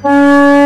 哼。